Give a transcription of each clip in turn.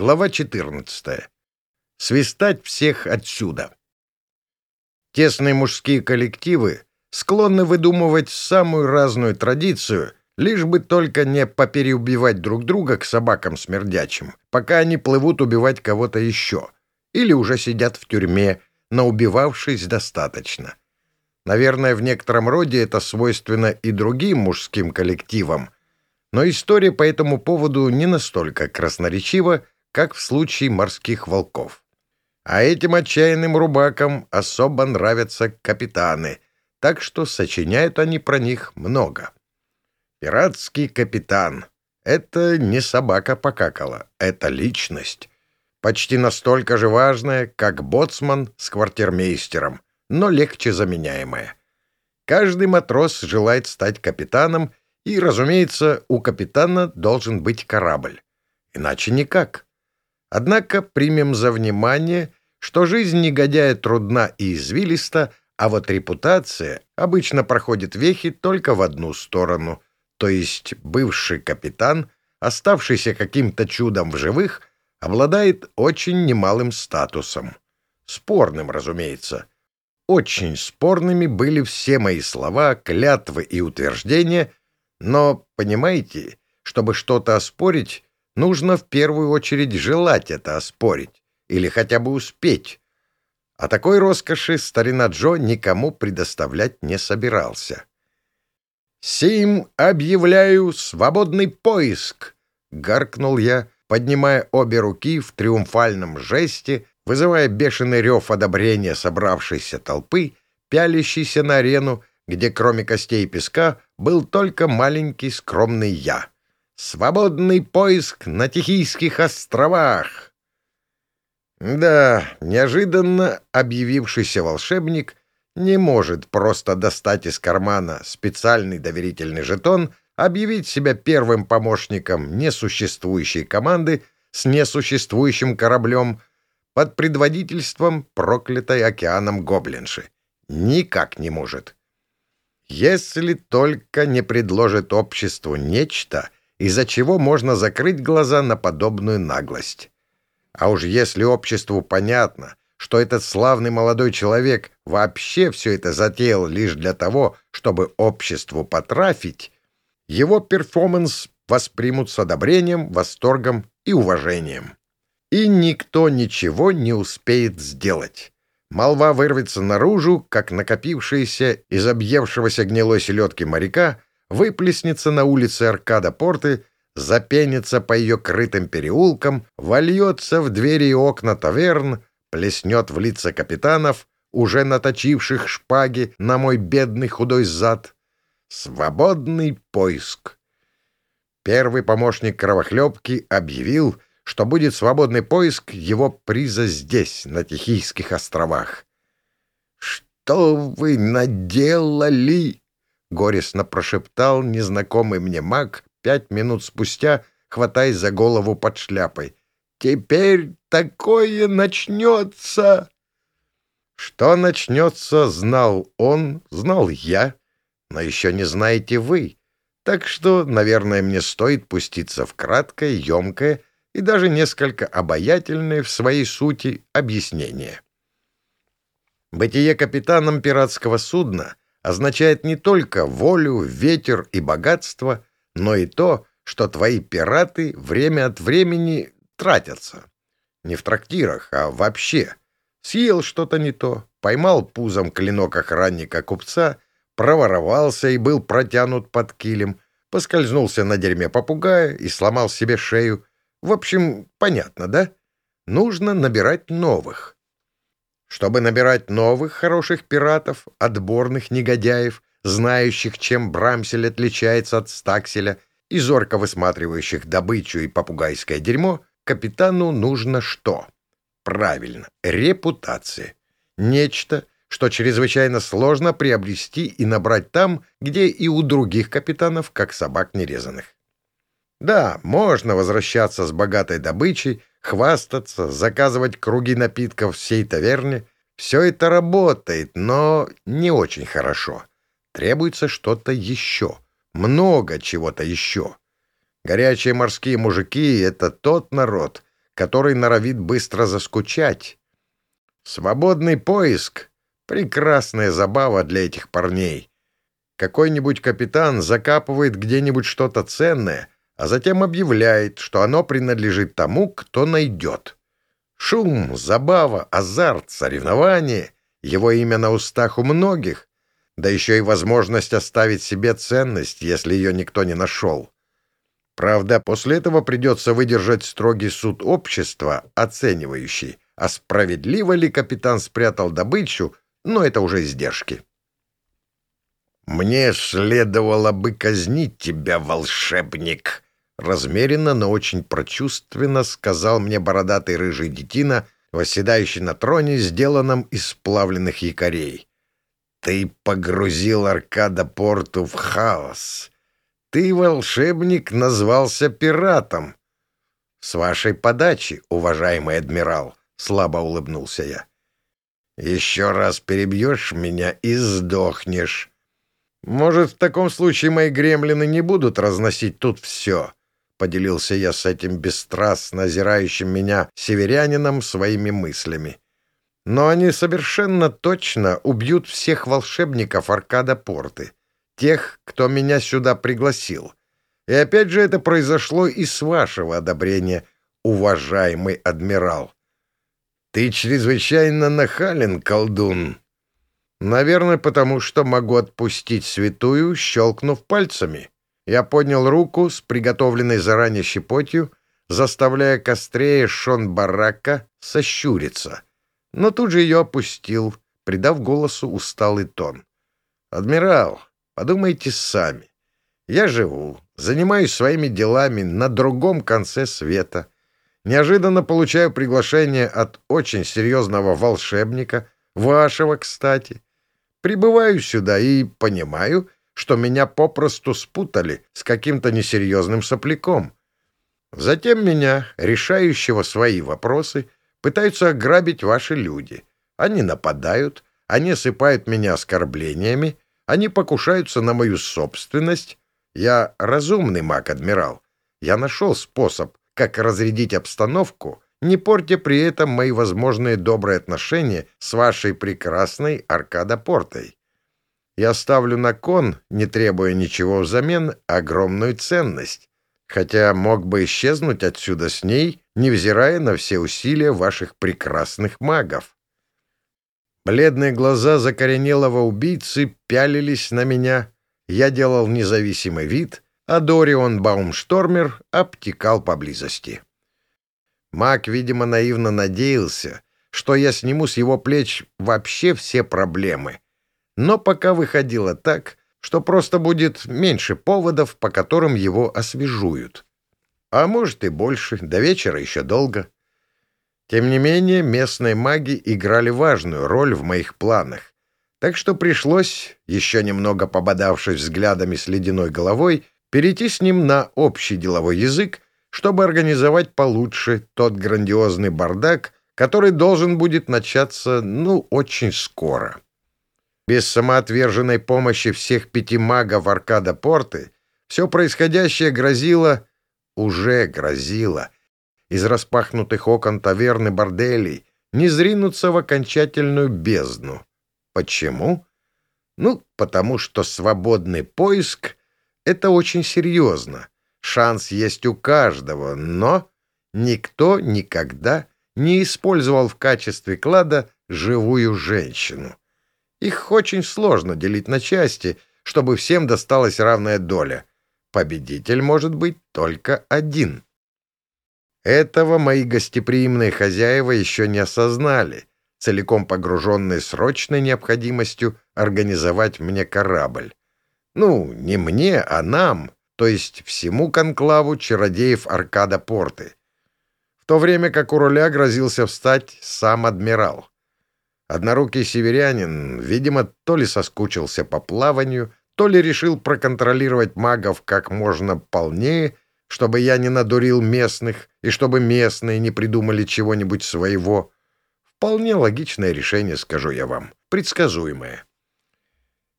Глава 14. Свистать всех отсюда. Тесные мужские коллективы склонны выдумывать самую разную традицию, лишь бы только не попереубивать друг друга к собакам смердячим, пока они плывут убивать кого-то еще, или уже сидят в тюрьме, наубивавшись достаточно. Наверное, в некотором роде это свойственно и другим мужским коллективам, но история по этому поводу не настолько красноречива, как в случае морских волков. А этим отчаянным рубакам особо нравятся капитаны, так что сочиняют они про них много. Пиратский капитан — это не собака покакала, это личность. Почти настолько же важная, как боцман с квартирмейстером, но легче заменяемая. Каждый матрос желает стать капитаном, и, разумеется, у капитана должен быть корабль. Иначе никак. Однако примем за внимание, что жизнь негодяя трудна и извилиста, а вот репутация обычно проходит вехи только в одну сторону, то есть бывший капитан, оставшийся каким-то чудом в живых, обладает очень немалым статусом. Спорным, разумеется. Очень спорными были все мои слова, клятвы и утверждения, но, понимаете, чтобы что-то оспорить, Нужно в первую очередь желать это оспорить или хотя бы успеть. А такой роскоши старина Джо никому предоставлять не собирался. «Сим объявляю свободный поиск!» — гаркнул я, поднимая обе руки в триумфальном жесте, вызывая бешеный рев одобрения собравшейся толпы, пялящейся на арену, где кроме костей и песка был только маленький скромный я. Свободный поиск на Тихийских островах. Да, неожиданно объявившийся волшебник не может просто достать из кармана специальный доверительный жетон, объявить себя первым помощником несуществующей команды с несуществующим кораблем под предводительством проклятой океаном гоблинши. Никак не может. Если только не предложит обществу нечто — из-за чего можно закрыть глаза на подобную наглость. А уж если обществу понятно, что этот славный молодой человек вообще все это затеял лишь для того, чтобы обществу потрафить, его перформанс воспримут с одобрением, восторгом и уважением. И никто ничего не успеет сделать. Молва вырвется наружу, как накопившаяся из объевшегося гнилой селедки моряка — выплеснется на улице Аркада Порты, запенится по ее крытым переулкам, вольется в двери и окна таверн, плеснет в лица капитанов, уже наточивших шпаги на мой бедный худой зад. Свободный поиск. Первый помощник кровохлебки объявил, что будет свободный поиск его приза здесь, на Тихийских островах. «Что вы наделали?» — горестно прошептал незнакомый мне маг пять минут спустя, хватаясь за голову под шляпой. «Теперь такое начнется!» Что начнется, знал он, знал я, но еще не знаете вы. Так что, наверное, мне стоит пуститься в краткое, емкое и даже несколько обаятельное в своей сути объяснение. Бытие капитаном пиратского судна означает не только волю, ветер и богатство, но и то, что твои пираты время от времени тратятся. Не в трактирах, а вообще. Съел что-то не то, поймал пузом клинок охранника купца, проворовался и был протянут под килем, поскользнулся на дерьме попугая и сломал себе шею. В общем, понятно, да? Нужно набирать новых. Чтобы набирать новых хороших пиратов, отборных негодяев, знающих, чем Брамсель отличается от Стакселя, и зорко высматривающих добычу и попугайское дерьмо, капитану нужно что? Правильно, репутация. Нечто, что чрезвычайно сложно приобрести и набрать там, где и у других капитанов, как собак нерезанных. Да, можно возвращаться с богатой добычей, хвастаться, заказывать круги напитков всей таверне. Все это работает, но не очень хорошо. Требуется что-то еще. Много чего-то еще. Горячие морские мужики — это тот народ, который норовит быстро заскучать. Свободный поиск — прекрасная забава для этих парней. Какой-нибудь капитан закапывает где-нибудь что-то ценное, а затем объявляет, что оно принадлежит тому, кто найдет. Шум, забава, азарт, соревнование — его имя на устах у многих, да еще и возможность оставить себе ценность, если ее никто не нашел. Правда, после этого придется выдержать строгий суд общества, оценивающий, а справедливо ли капитан спрятал добычу, но это уже издержки. «Мне следовало бы казнить тебя, волшебник!» Размеренно, но очень прочувственно сказал мне бородатый рыжий детина, восседающий на троне, сделанном из сплавленных якорей. Ты погрузил Аркада Порту в хаос. Ты, волшебник, назвался пиратом. С вашей подачи, уважаемый адмирал, слабо улыбнулся я. Еще раз перебьешь меня и сдохнешь. Может, в таком случае мои гремлины не будут разносить тут все, поделился я с этим бесстрастно озирающим меня северянином своими мыслями но они совершенно точно убьют всех волшебников Аркада Порты, тех, кто меня сюда пригласил. И опять же это произошло и с вашего одобрения, уважаемый адмирал. Ты чрезвычайно нахален, колдун. Наверное, потому что могу отпустить святую, щелкнув пальцами. Я поднял руку с приготовленной заранее щепотью, заставляя кострея Шон Барака сощуриться — но тут же ее опустил, придав голосу усталый тон. «Адмирал, подумайте сами. Я живу, занимаюсь своими делами на другом конце света. Неожиданно получаю приглашение от очень серьезного волшебника, вашего, кстати. Прибываю сюда и понимаю, что меня попросту спутали с каким-то несерьезным сопляком. Затем меня, решающего свои вопросы, — Пытаются ограбить ваши люди. Они нападают, они осыпают меня оскорблениями, они покушаются на мою собственность. Я разумный маг, адмирал. Я нашел способ, как разрядить обстановку, не портя при этом мои возможные добрые отношения с вашей прекрасной Аркада Портой. Я ставлю на кон, не требуя ничего взамен, огромную ценность хотя мог бы исчезнуть отсюда с ней, невзирая на все усилия ваших прекрасных магов. Бледные глаза закоренелого убийцы пялились на меня. Я делал независимый вид, а Дорион Баумштормер обтекал поблизости. Маг, видимо, наивно надеялся, что я сниму с его плеч вообще все проблемы. Но пока выходило так, что просто будет меньше поводов, по которым его освежуют. А может и больше, до вечера еще долго. Тем не менее, местные маги играли важную роль в моих планах, так что пришлось, еще немного пободавшись взглядами с ледяной головой, перейти с ним на общий деловой язык, чтобы организовать получше тот грандиозный бардак, который должен будет начаться, ну, очень скоро. Без самоотверженной помощи всех пяти магов Аркада Порты все происходящее грозило, уже грозило, из распахнутых окон таверны борделей не зринуться в окончательную бездну. Почему? Ну, потому что свободный поиск — это очень серьезно. Шанс есть у каждого, но никто никогда не использовал в качестве клада живую женщину. Их очень сложно делить на части, чтобы всем досталась равная доля. Победитель может быть только один. Этого мои гостеприимные хозяева еще не осознали, целиком погруженные срочной необходимостью организовать мне корабль. Ну, не мне, а нам, то есть всему конклаву чародеев Аркада Порты. В то время как у руля грозился встать сам адмирал. Однорукий северянин, видимо, то ли соскучился по плаванию, то ли решил проконтролировать магов как можно полнее, чтобы я не надурил местных и чтобы местные не придумали чего-нибудь своего. Вполне логичное решение, скажу я вам, предсказуемое.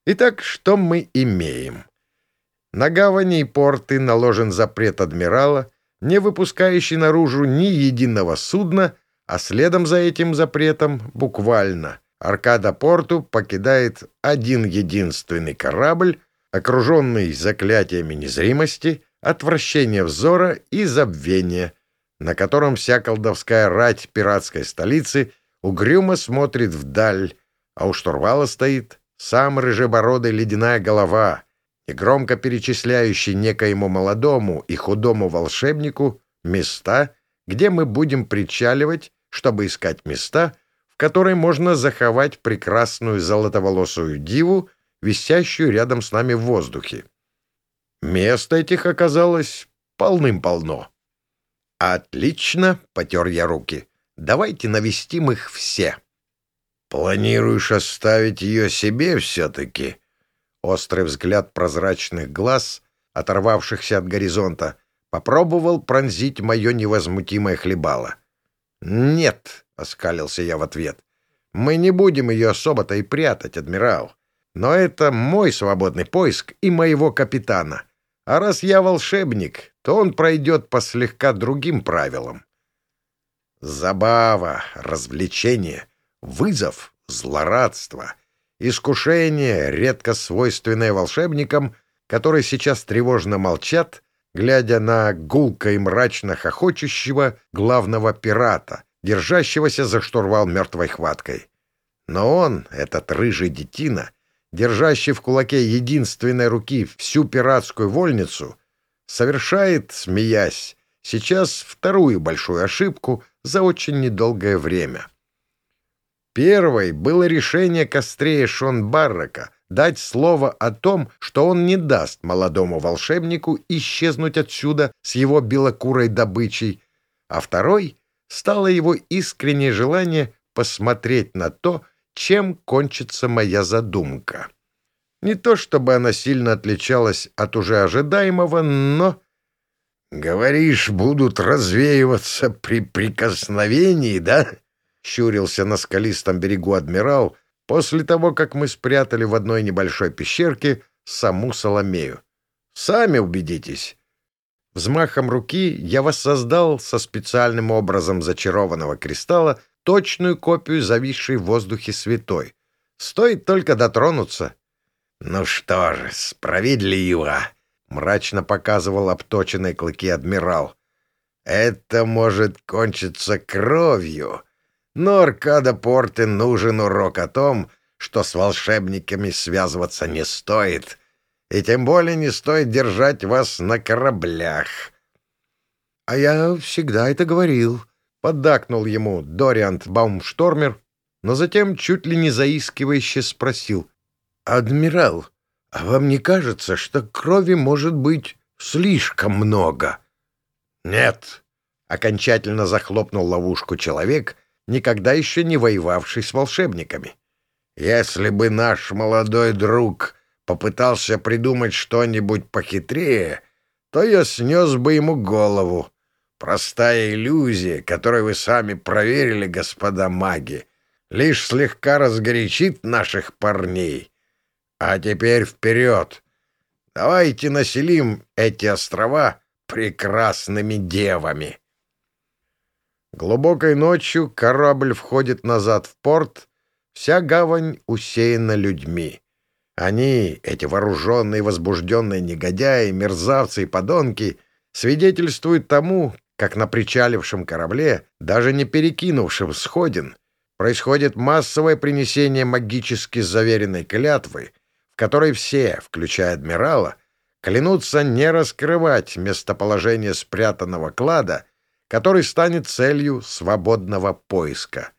Итак, что мы имеем? На гавани и порты наложен запрет адмирала, не выпускающий наружу ни единого судна, а следом за этим запретом буквально Аркада Порту покидает один единственный корабль, окруженный заклятиями незримости, отвращения взора и забвения, на котором вся колдовская рать пиратской столицы угрюмо смотрит вдаль, а у штурвала стоит сам рыжебородый ледяная голова, и громко перечисляющий некоему молодому и худому волшебнику места, где мы будем причаливать, чтобы искать места, в которые можно заховать прекрасную золотоволосую диву, висящую рядом с нами в воздухе. Мест этих оказалось полным-полно. «Отлично!» — потер я руки. «Давайте навестим их все». «Планируешь оставить ее себе все-таки?» Острый взгляд прозрачных глаз, оторвавшихся от горизонта, попробовал пронзить мое невозмутимое хлебало. «Нет», — оскалился я в ответ, — «мы не будем ее особо-то и прятать, адмирал. Но это мой свободный поиск и моего капитана. А раз я волшебник, то он пройдет по слегка другим правилам». Забава, развлечение — Вызов — злорадство. Искушение, редко свойственное волшебникам, которые сейчас тревожно молчат, глядя на гулко и мрачно хохочущего главного пирата, держащегося за штурвал мертвой хваткой. Но он, этот рыжий детина, держащий в кулаке единственной руки всю пиратскую вольницу, совершает, смеясь, сейчас вторую большую ошибку за очень недолгое время. Первой было решение Кострея Шон Баррака дать слово о том, что он не даст молодому волшебнику исчезнуть отсюда с его белокурой добычей, а второй стало его искреннее желание посмотреть на то, чем кончится моя задумка. Не то чтобы она сильно отличалась от уже ожидаемого, но... «Говоришь, будут развеиваться при прикосновении, да?» — щурился на скалистом берегу адмирал после того, как мы спрятали в одной небольшой пещерке саму Соломею. «Сами убедитесь». Взмахом руки я воссоздал со специальным образом зачарованного кристалла точную копию зависшей в воздухе святой. Стоит только дотронуться. «Ну что же, справедливо!» — мрачно показывал обточенные клыки адмирал. «Это может кончиться кровью!» Но Аркада Порте нужен урок о том, что с волшебниками связываться не стоит, и тем более не стоит держать вас на кораблях. — А я всегда это говорил, — поддакнул ему Дориант Баумштормер, но затем чуть ли не заискивающе спросил. — Адмирал, а вам не кажется, что крови может быть слишком много? — Нет, — окончательно захлопнул ловушку человек — никогда еще не воевавший с волшебниками. Если бы наш молодой друг попытался придумать что-нибудь похитрее, то я снес бы ему голову. Простая иллюзия, которую вы сами проверили, господа маги, лишь слегка разгорячит наших парней. А теперь вперед! Давайте населим эти острова прекрасными девами. Глубокой ночью корабль входит назад в порт, вся гавань усеяна людьми. Они, эти вооруженные возбужденные негодяи, мерзавцы и подонки, свидетельствуют тому, как на причалившем корабле, даже не перекинувшем сходин, происходит массовое принесение магически заверенной клятвы, в которой все, включая адмирала, клянутся не раскрывать местоположение спрятанного клада — который станет целью свободного поиска.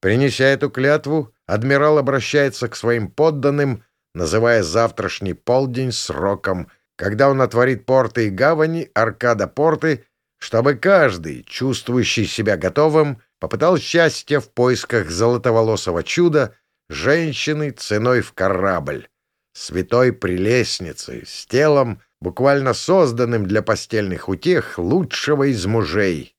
Принеся эту клятву, адмирал обращается к своим подданным, называя завтрашний полдень сроком, когда он отворит порты и гавани, аркада порты, чтобы каждый, чувствующий себя готовым, попытал счастья в поисках золотоволосого чуда, женщины ценой в корабль, святой прелестницы, с телом, буквально созданным для постельных утех лучшего из мужей.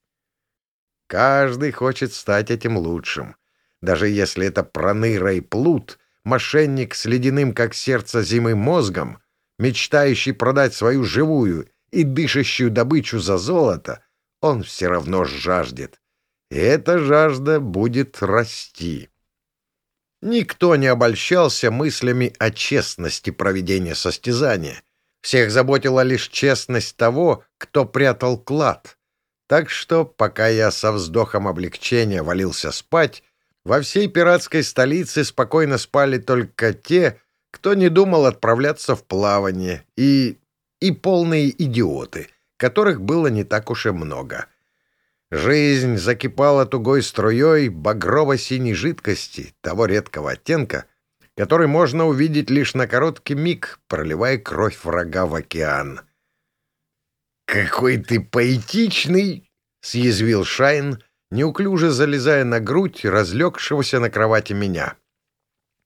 Каждый хочет стать этим лучшим, даже если это проныра и плут, мошенник с ледяным, как сердце зимы, мозгом, мечтающий продать свою живую и дышащую добычу за золото, он все равно жаждет. И эта жажда будет расти. Никто не обольщался мыслями о честности проведения состязания. Всех заботила лишь честность того, кто прятал клад. Так что, пока я со вздохом облегчения валился спать, во всей пиратской столице спокойно спали только те, кто не думал отправляться в плавание, и... и полные идиоты, которых было не так уж и много. Жизнь закипала тугой струей багрово-синей жидкости, того редкого оттенка, который можно увидеть лишь на короткий миг, проливая кровь врага в океан. «Какой ты поэтичный!» — съязвил Шайн, неуклюже залезая на грудь разлегшегося на кровати меня.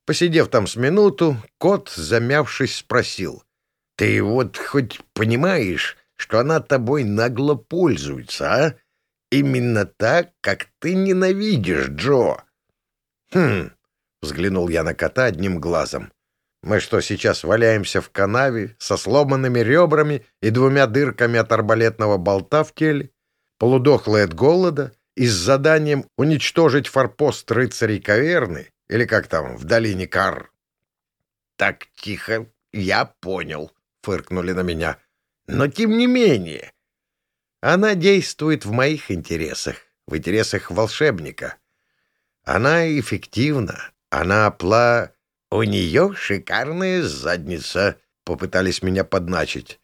Посидев там с минуту, кот, замявшись, спросил. «Ты вот хоть понимаешь, что она тобой нагло пользуется, а? Именно так, как ты ненавидишь Джо». «Хм», — взглянул я на кота одним глазом. «Мы что, сейчас валяемся в канаве со сломанными ребрами и двумя дырками от арбалетного болта в теле, полудохлые от голода и с заданием уничтожить форпост рыцарей каверны?» Или как там, в долине Кар. Так тихо, я понял, фыркнули на меня. Но тем не менее, она действует в моих интересах, в интересах волшебника. Она эффективна, она пла... У нее шикарная задница, попытались меня подначить.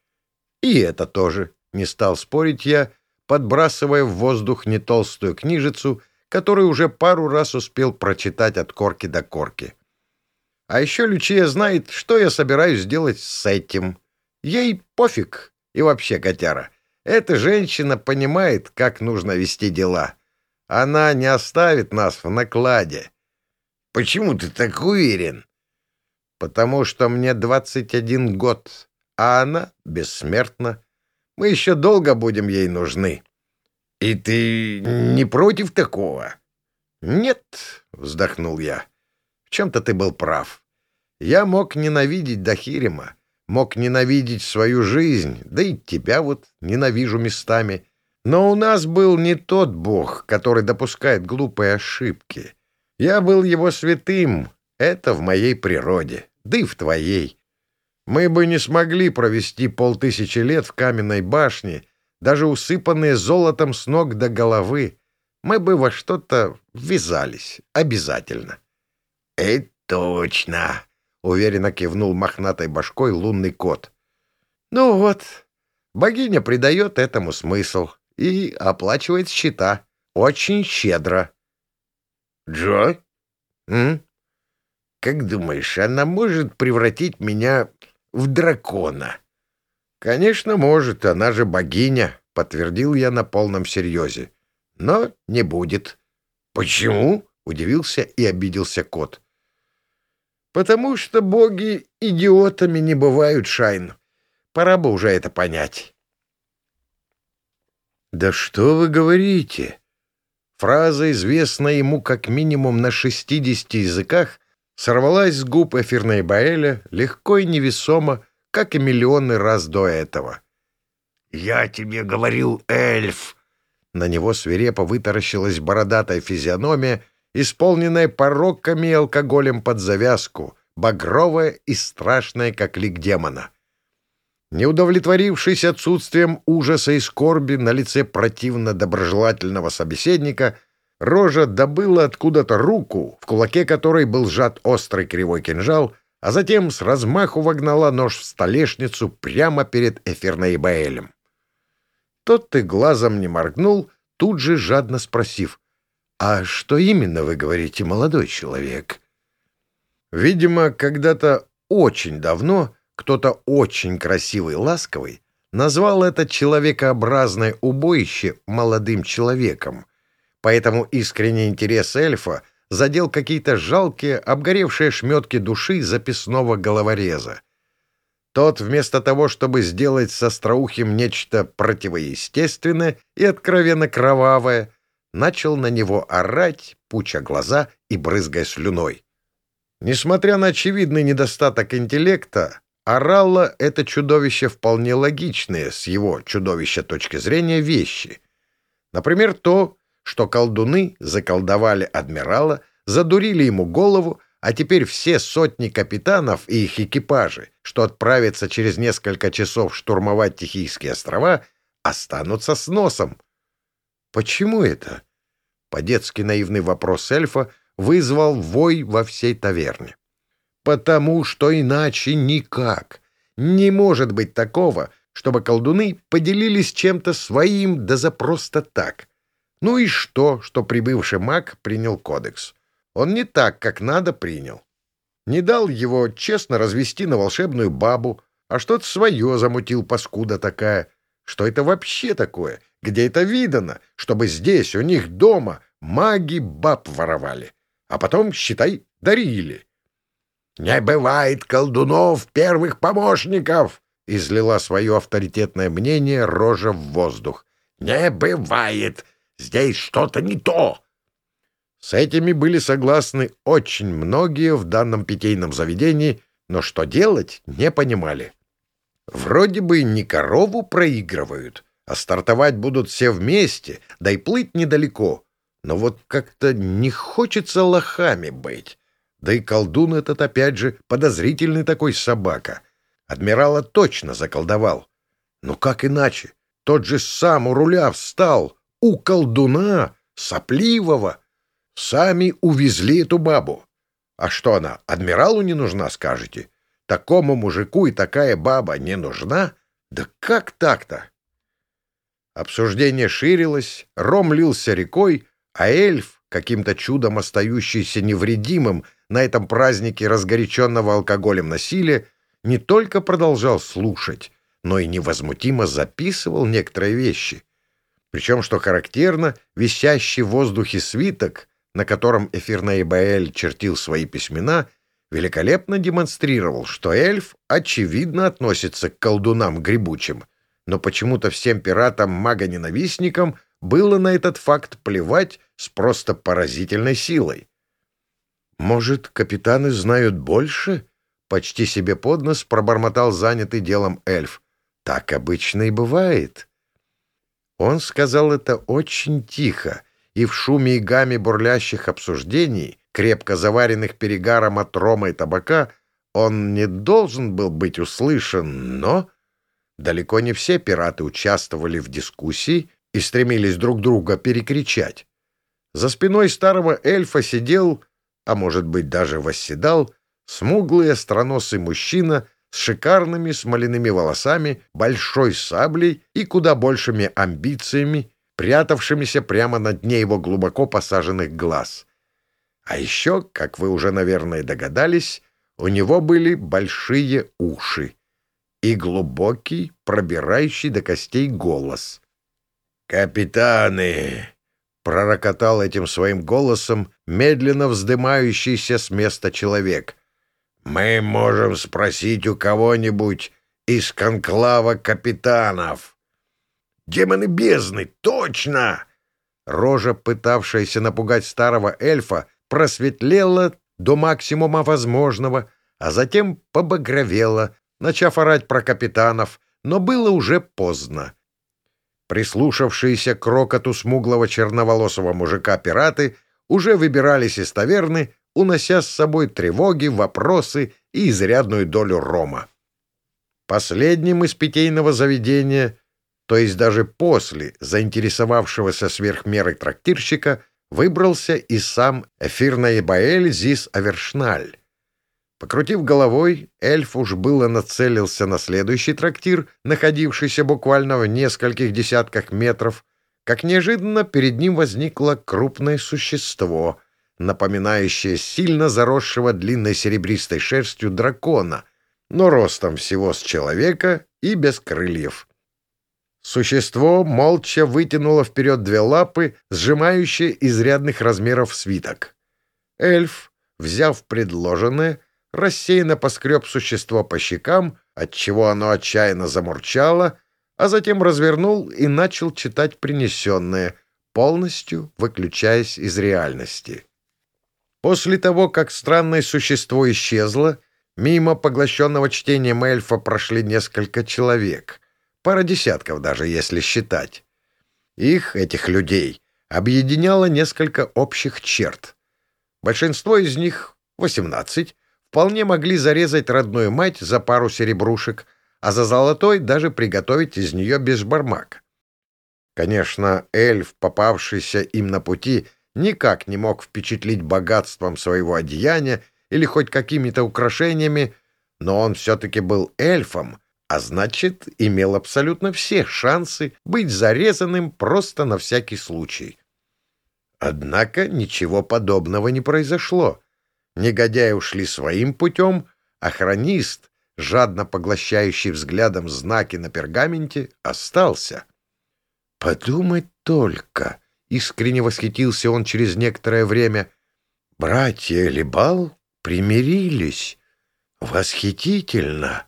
И это тоже, не стал спорить я, подбрасывая в воздух не толстую книжицу который уже пару раз успел прочитать от корки до корки. А еще Лючия знает, что я собираюсь сделать с этим. Ей пофиг. И вообще, котяра, эта женщина понимает, как нужно вести дела. Она не оставит нас в накладе. Почему ты так уверен? Потому что мне 21 год, а она бессмертна. Мы еще долго будем ей нужны. «И ты не против такого?» «Нет», — вздохнул я. «В чем-то ты был прав. Я мог ненавидеть Дахирима, мог ненавидеть свою жизнь, да и тебя вот ненавижу местами. Но у нас был не тот бог, который допускает глупые ошибки. Я был его святым, это в моей природе, да и в твоей. Мы бы не смогли провести полтысячи лет в каменной башне, даже усыпанные золотом с ног до головы, мы бы во что-то ввязались, обязательно. — Это точно! — уверенно кивнул мохнатой башкой лунный кот. — Ну вот, богиня придает этому смысл и оплачивает счета очень щедро. — Джо? М? Как думаешь, она может превратить меня в дракона? «Конечно, может, она же богиня», — подтвердил я на полном серьезе. «Но не будет». «Почему?» — удивился и обиделся кот. «Потому что боги идиотами не бывают, Шайн. Пора бы уже это понять». «Да что вы говорите?» Фраза, известная ему как минимум на шестидесяти языках, сорвалась с губ эфирной Баэля легко и невесомо, как и миллионы раз до этого. «Я тебе говорил, эльф!» На него свирепо вытаращилась бородатая физиономия, исполненная пороками и алкоголем под завязку, багровая и страшная, как лик демона. Не удовлетворившись отсутствием ужаса и скорби на лице противно-доброжелательного собеседника, Рожа добыла откуда-то руку, в кулаке которой был сжат острый кривой кинжал, а затем с размаху вогнала нож в столешницу прямо перед эфирной Баэлем. Тот ты глазом не моргнул, тут же жадно спросив, «А что именно вы говорите, молодой человек?» Видимо, когда-то очень давно кто-то очень красивый ласковый назвал это человекообразное убоище молодым человеком, поэтому искренний интерес эльфа задел какие-то жалкие, обгоревшие шметки души записного головореза. Тот, вместо того, чтобы сделать со Остроухим нечто противоестественное и откровенно кровавое, начал на него орать, пуча глаза и брызгая слюной. Несмотря на очевидный недостаток интеллекта, орало это чудовище вполне логичные с его чудовища точки зрения вещи. Например, то, что колдуны заколдовали адмирала, задурили ему голову, а теперь все сотни капитанов и их экипажи, что отправятся через несколько часов штурмовать Тихийские острова, останутся с носом. Почему это? По-детски наивный вопрос эльфа вызвал вой во всей таверне. Потому что иначе никак. Не может быть такого, чтобы колдуны поделились чем-то своим, да за просто так. Ну и что, что прибывший маг принял кодекс? Он не так, как надо, принял. Не дал его честно развести на волшебную бабу, а что-то свое замутил паскуда такая. Что это вообще такое? Где это видано, чтобы здесь, у них дома, маги баб воровали? А потом, считай, дарили. «Не бывает колдунов первых помощников!» — излила свое авторитетное мнение рожа в воздух. «Не бывает! Здесь что-то не то!» С этими были согласны очень многие в данном питейном заведении, но что делать, не понимали. Вроде бы не корову проигрывают, а стартовать будут все вместе, да и плыть недалеко. Но вот как-то не хочется лохами быть. Да и колдун этот, опять же, подозрительный такой собака. Адмирала точно заколдовал. Но как иначе? Тот же сам у руля встал. У колдуна, сопливого. Сами увезли эту бабу. А что она, адмиралу не нужна, скажете? Такому мужику и такая баба не нужна? Да как так-то? Обсуждение ширилось, ром лился рекой, а эльф, каким-то чудом остающийся невредимым на этом празднике разгоряченного алкоголем насилия, не только продолжал слушать, но и невозмутимо записывал некоторые вещи. Причем, что характерно, висящий в воздухе свиток на котором эфирная Баэль чертил свои письмена, великолепно демонстрировал, что эльф очевидно относится к колдунам грибучим, но почему-то всем пиратам-магоненавистникам было на этот факт плевать с просто поразительной силой. «Может, капитаны знают больше?» — почти себе под нос пробормотал занятый делом эльф. «Так обычно и бывает». Он сказал это очень тихо, и в шуме и гамме бурлящих обсуждений, крепко заваренных перегаром от рома и табака, он не должен был быть услышан, но... Далеко не все пираты участвовали в дискуссии и стремились друг друга перекричать. За спиной старого эльфа сидел, а может быть даже восседал, смуглый остроносый мужчина с шикарными смоляными волосами, большой саблей и куда большими амбициями, прятавшимися прямо на дне его глубоко посаженных глаз. А еще, как вы уже, наверное, догадались, у него были большие уши и глубокий, пробирающий до костей голос. «Капитаны!» — пророкотал этим своим голосом медленно вздымающийся с места человек. «Мы можем спросить у кого-нибудь из конклава капитанов». Демоны бездны! Точно!» Рожа, пытавшаяся напугать старого эльфа, просветлела до максимума возможного, а затем побагровела, начав орать про капитанов, но было уже поздно. Прислушавшиеся к рокоту смуглого черноволосого мужика пираты уже выбирались из таверны, унося с собой тревоги, вопросы и изрядную долю рома. Последним из питейного заведения то есть даже после заинтересовавшегося сверхмерой трактирщика, выбрался и сам Эфирнаебаэль Зис Авершналь. Покрутив головой, эльф уж было нацелился на следующий трактир, находившийся буквально в нескольких десятках метров, как неожиданно перед ним возникло крупное существо, напоминающее сильно заросшего длинной серебристой шерстью дракона, но ростом всего с человека и без крыльев. Существо молча вытянуло вперед две лапы, сжимающие изрядных размеров свиток. Эльф, взяв предложенное, рассеянно поскреб существо по щекам, отчего оно отчаянно замурчало, а затем развернул и начал читать принесенное, полностью выключаясь из реальности. После того, как странное существо исчезло, Мимо поглощенного чтением эльфа прошли несколько человек. Пара десятков даже, если считать. Их, этих людей, объединяло несколько общих черт. Большинство из них, 18, вполне могли зарезать родную мать за пару серебрушек, а за золотой даже приготовить из нее безбармак. Конечно, эльф, попавшийся им на пути, никак не мог впечатлить богатством своего одеяния или хоть какими-то украшениями, но он все-таки был эльфом, а значит, имел абсолютно все шансы быть зарезанным просто на всякий случай. Однако ничего подобного не произошло. Негодяи ушли своим путем, а хронист, жадно поглощающий взглядом знаки на пергаменте, остался. «Подумать только!» — искренне восхитился он через некоторое время. «Братья Либал примирились. Восхитительно!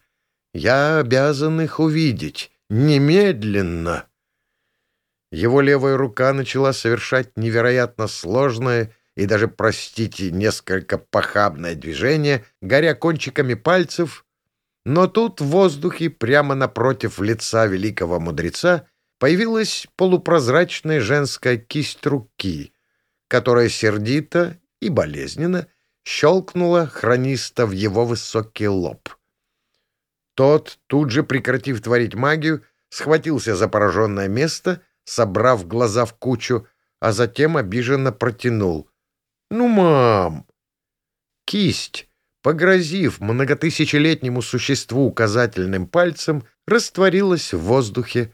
Я обязан их увидеть. Немедленно!» Его левая рука начала совершать невероятно сложное и даже, простите, несколько похабное движение, горя кончиками пальцев, но тут в воздухе прямо напротив лица великого мудреца появилась полупрозрачная женская кисть руки, которая сердито и болезненно щелкнула хрониста в его высокий лоб. Тот, тут же прекратив творить магию, схватился за пораженное место, собрав глаза в кучу, а затем обиженно протянул. «Ну, мам!» Кисть, погрозив многотысячелетнему существу указательным пальцем, растворилась в воздухе,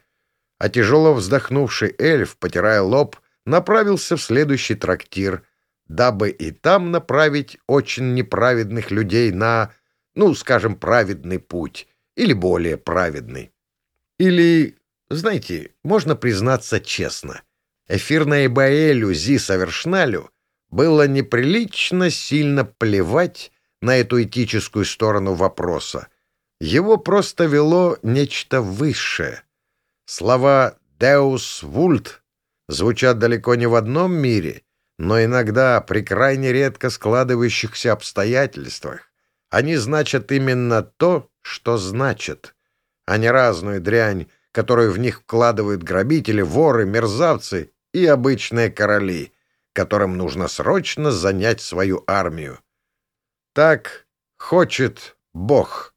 а тяжело вздохнувший эльф, потирая лоб, направился в следующий трактир, дабы и там направить очень неправедных людей на, ну, скажем, праведный путь, или более праведный. Или, знаете, можно признаться честно, эфирной Баэлю Зи Совершналю было неприлично сильно плевать на эту этическую сторону вопроса. Его просто вело нечто высшее. Слова «Deus Vult» звучат далеко не в одном мире, но иногда при крайне редко складывающихся обстоятельствах они значат именно то, что значат, а не разную дрянь, которую в них вкладывают грабители, воры, мерзавцы и обычные короли, которым нужно срочно занять свою армию. Так хочет Бог.